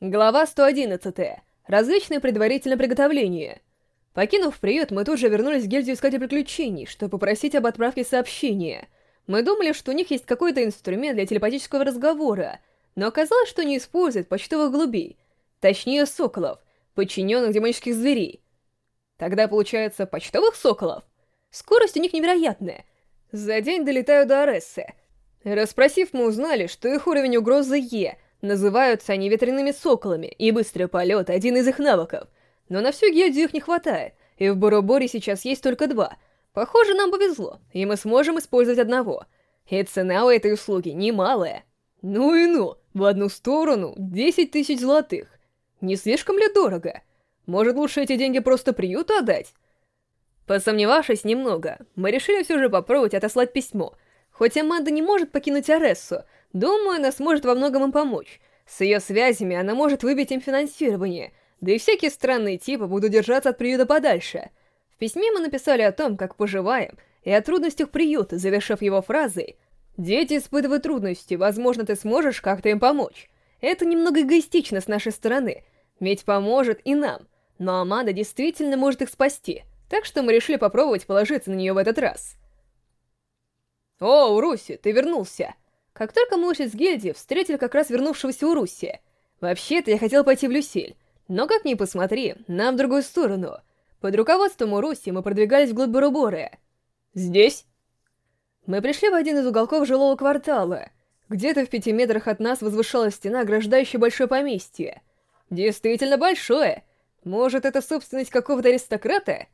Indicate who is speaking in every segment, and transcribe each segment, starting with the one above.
Speaker 1: Глава 111. Различные предварительные приготовления. Покинув приют, мы тут же вернулись в гильдию искать приключений, чтобы попросить об отправке сообщения. Мы думали, что у них есть какой-то инструмент для телепатического разговора, но оказалось, что не используют почтовых голубей, точнее соколов, подчиненных демонических зверей. Тогда получается почтовых соколов? Скорость у них невероятная. За день долетаю до Арессы. Расспросив, мы узнали, что их уровень угрозы Е — Называются они ветряными соколами, и быстрый полет — один из их навыков. Но на всю гильдию их не хватает, и в Бороборе сейчас есть только два. Похоже, нам повезло, и мы сможем использовать одного. И цена у этой услуги немалая. Ну и ну, в одну сторону 10 тысяч золотых. Не слишком ли дорого? Может, лучше эти деньги просто приюту отдать? Посомневавшись немного, мы решили все же попробовать отослать письмо. Хоть Аманда не может покинуть Арессу, Думаю, она сможет во многом им помочь. С ее связями она может выбить им финансирование, да и всякие странные типы будут держаться от приюта подальше. В письме мы написали о том, как поживаем, и о трудностях приюта, завершив его фразой «Дети испытывают трудности, возможно, ты сможешь как-то им помочь». Это немного эгоистично с нашей стороны, ведь поможет и нам, но Аманда действительно может их спасти, так что мы решили попробовать положиться на нее в этот раз. «О, Руси, ты вернулся!» Как только мы ушли с гильдии, встретили как раз вернувшегося у Руси. Вообще-то я хотел пойти в Люсиль, но как ни посмотри, нам в другую сторону. Под руководством Уруси мы продвигались вглубь Баруборы. «Здесь?» Мы пришли в один из уголков жилого квартала. Где-то в пяти метрах от нас возвышалась стена, ограждающая большое поместье. Действительно большое. Может, это собственность какого-то аристократа?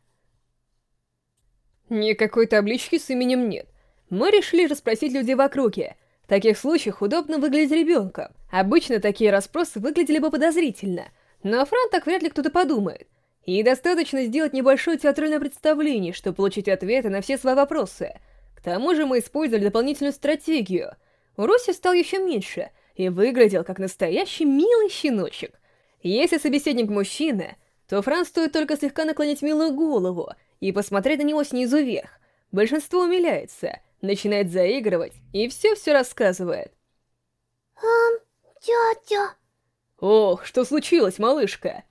Speaker 1: Никакой таблички с именем нет. Мы решили расспросить людей в округе, в таких случаях удобно выглядеть ребенком. Обычно такие расспросы выглядели бы подозрительно, но Фран так вряд ли кто-то подумает. И достаточно сделать небольшое театральное представление, чтобы получить ответы на все свои вопросы. К тому же мы использовали дополнительную стратегию. Руси стал еще меньше и выглядел как настоящий милый щеночек. Если собеседник мужчина, то Фран стоит только слегка наклонить милую голову и посмотреть на него снизу вверх. Большинство умиляется, начинает заигрывать и все-все рассказывает.
Speaker 2: Ам, тетя.
Speaker 1: Ох, что случилось, малышка?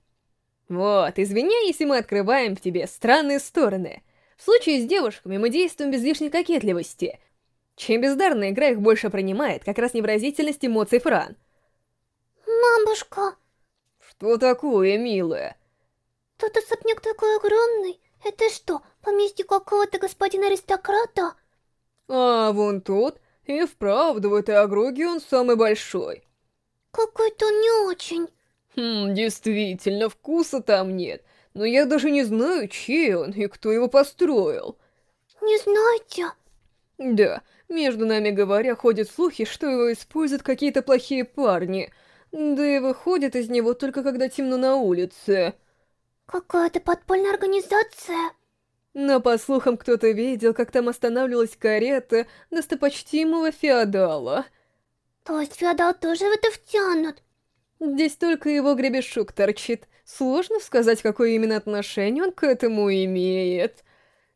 Speaker 1: Вот, извиняй, если мы открываем в тебе странные стороны. В случае с девушками мы действуем без лишней кокетливости. Чем бездарная игра их больше принимает, как раз невразительность эмоций Фран.
Speaker 2: Мамушка.
Speaker 1: Что такое, милая?
Speaker 2: Тут особняк такой огромный. Это что, поместье какого-то господина-аристократа?
Speaker 1: А вон тот, и вправду в этой округе он самый большой.
Speaker 2: Какой-то не очень.
Speaker 1: Хм, действительно, вкуса там нет. Но я даже не знаю, чей он и кто его построил.
Speaker 2: Не знаете?
Speaker 1: Да, между нами говоря, ходят слухи, что его используют какие-то плохие парни. Да и выходит из него только когда темно на улице.
Speaker 2: Какая-то подпольная организация.
Speaker 1: Но, по слухам, кто-то видел, как там останавливалась карета достопочтимого феодала.
Speaker 2: То есть феодал тоже в это втянут?
Speaker 1: Здесь только его гребешок торчит. Сложно сказать, какое именно отношение он к этому имеет.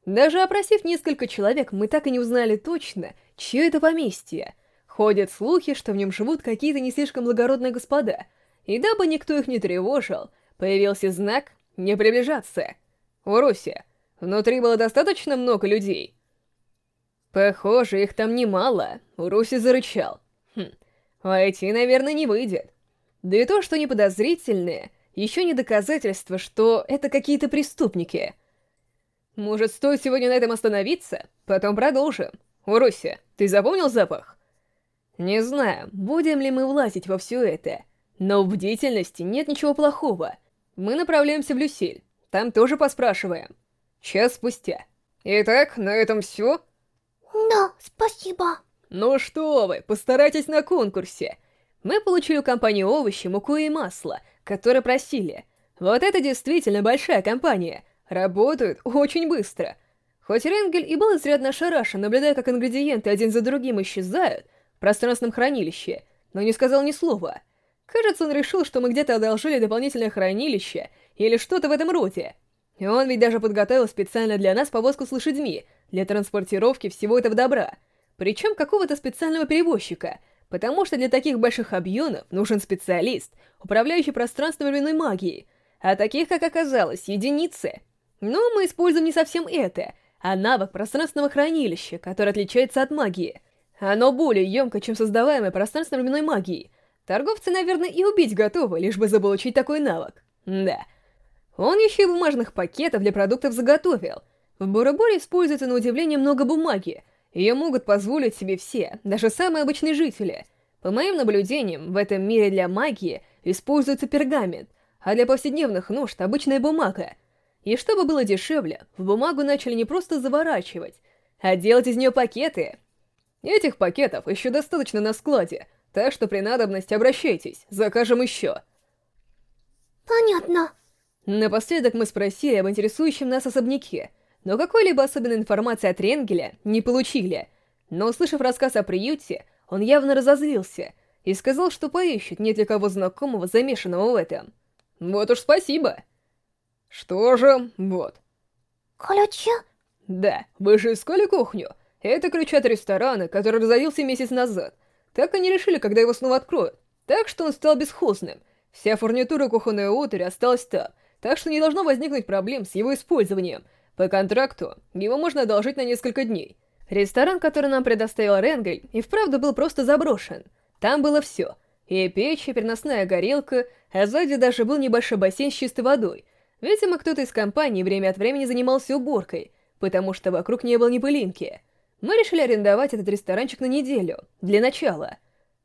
Speaker 1: Даже опросив несколько человек, мы так и не узнали точно, чье это поместье. Ходят слухи, что в нем живут какие-то не слишком благородные господа. И дабы никто их не тревожил, появился знак «Не приближаться». Уруси, Внутри было достаточно много людей. Похоже, их там немало. Руси зарычал. Хм, войти, наверное, не выйдет. Да и то, что они подозрительные, еще не доказательство, что это какие-то преступники. Может, стоит сегодня на этом остановиться? Потом продолжим. Уруси, ты запомнил запах? Не знаю, будем ли мы влазить во все это, но в бдительности нет ничего плохого. Мы направляемся в Люсиль, там тоже поспрашиваем. Час спустя. Итак, на этом все?
Speaker 2: Да, спасибо.
Speaker 1: Ну что вы, постарайтесь на конкурсе. Мы получили у компании овощи, муку и масло, которые просили. Вот это действительно большая компания. Работают очень быстро. Хоть Ренгель и был изрядно ошарашен, наблюдая, как ингредиенты один за другим исчезают в пространственном хранилище, но не сказал ни слова. Кажется, он решил, что мы где-то одолжили дополнительное хранилище или что-то в этом роде. Он ведь даже подготовил специально для нас повозку с лошадьми, для транспортировки всего этого добра. Причем какого-то специального перевозчика, потому что для таких больших объемов нужен специалист, управляющий пространственно-временной магией, а таких, как оказалось, единицы. Но мы используем не совсем это, а навык пространственного хранилища, который отличается от магии. Оно более емко, чем создаваемое пространственно-временной магией. Торговцы, наверное, и убить готовы, лишь бы заполучить такой навык. Да. Он еще и бумажных пакетов для продуктов заготовил. В Бороборе используется на удивление много бумаги, ее могут позволить себе все, даже самые обычные жители. По моим наблюдениям, в этом мире для магии используется пергамент, а для повседневных нужд обычная бумага. И чтобы было дешевле, в бумагу начали не просто заворачивать, а делать из нее пакеты. Этих пакетов еще достаточно на складе, так что при надобности обращайтесь, закажем еще.
Speaker 2: Понятно.
Speaker 1: Напоследок мы спросили об интересующем нас особняке, но какой-либо особенной информации от Ренгеля не получили. Но услышав рассказ о приюте, он явно разозлился и сказал, что поищет, нет ли кого знакомого, замешанного в этом. Вот уж спасибо. Что же, вот.
Speaker 2: Ключи?
Speaker 1: Да, вы же искали кухню. Это ключ от ресторана, который разорился месяц назад. Так они решили, когда его снова откроют. Так что он стал бесхозным. Вся фурнитура кухонной утвари осталась там, так что не должно возникнуть проблем с его использованием — по контракту его можно одолжить на несколько дней. Ресторан, который нам предоставил Ренгель, и вправду был просто заброшен. Там было все. И печь, и переносная горелка, а сзади даже был небольшой бассейн с чистой водой. Видимо, кто-то из компании время от времени занимался уборкой, потому что вокруг не было ни пылинки. Мы решили арендовать этот ресторанчик на неделю, для начала.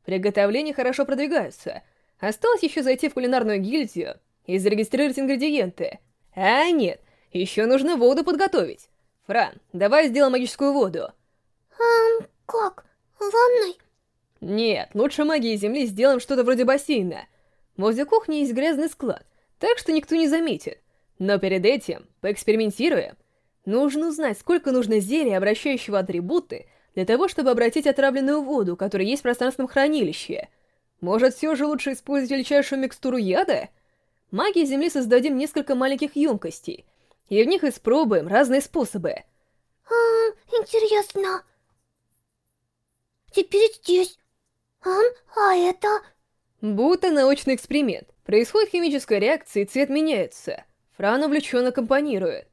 Speaker 1: Приготовления хорошо продвигаются. Осталось еще зайти в кулинарную гильдию и зарегистрировать ингредиенты. А нет, еще нужно воду подготовить. Фран, давай сделаем магическую воду.
Speaker 2: Эм, как? Ванной?
Speaker 1: Нет, лучше магией земли сделаем что-то вроде бассейна. Возле кухни есть грязный склад, так что никто не заметит. Но перед этим поэкспериментируем. Нужно узнать, сколько нужно зелья, обращающего атрибуты, для того, чтобы обратить отравленную воду, которая есть в пространственном хранилище. Может, все же лучше использовать величайшую микстуру яда? Магией Земли создадим несколько маленьких емкостей, и в них испробуем разные способы.
Speaker 2: А, интересно. Теперь здесь. А, а это...
Speaker 1: Будто научный эксперимент. Происходит химическая реакция, и цвет меняется. Фран увлеченно компонирует.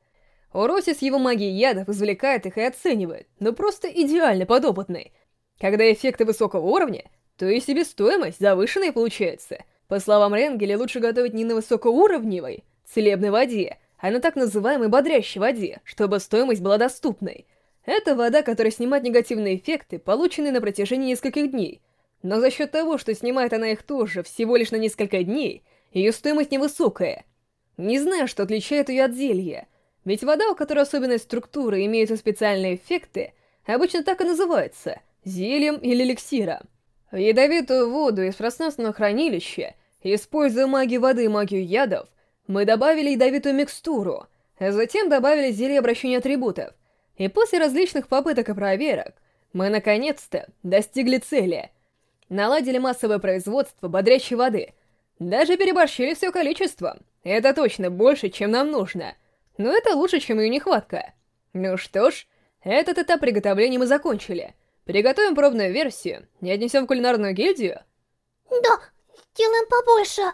Speaker 1: Ороси с его магией ядов извлекает их и оценивает, но просто идеально подопытный. Когда эффекты высокого уровня, то и себестоимость завышенная получается. По словам Ренгеля, лучше готовить не на высокоуровневой, целебной воде, а на так называемой бодрящей воде, чтобы стоимость была доступной. Это вода, которая снимает негативные эффекты, полученные на протяжении нескольких дней. Но за счет того, что снимает она их тоже всего лишь на несколько дней, ее стоимость невысокая. Не знаю, что отличает ее от зелья, ведь вода, у которой особенная структура и имеются специальные эффекты, обычно так и называется — зельем или эликсиром. Ядовитую воду из пространственного хранилища, используя магию воды и магию ядов, мы добавили ядовитую микстуру, а затем добавили зелье обращения атрибутов. И после различных попыток и проверок, мы наконец-то достигли цели. Наладили массовое производство бодрящей воды. Даже переборщили все количество. Это точно больше, чем нам нужно. Но это лучше, чем ее нехватка. Ну что ж, этот этап приготовления мы закончили. Приготовим пробную версию и отнесем в кулинарную гильдию?
Speaker 2: Да, сделаем побольше.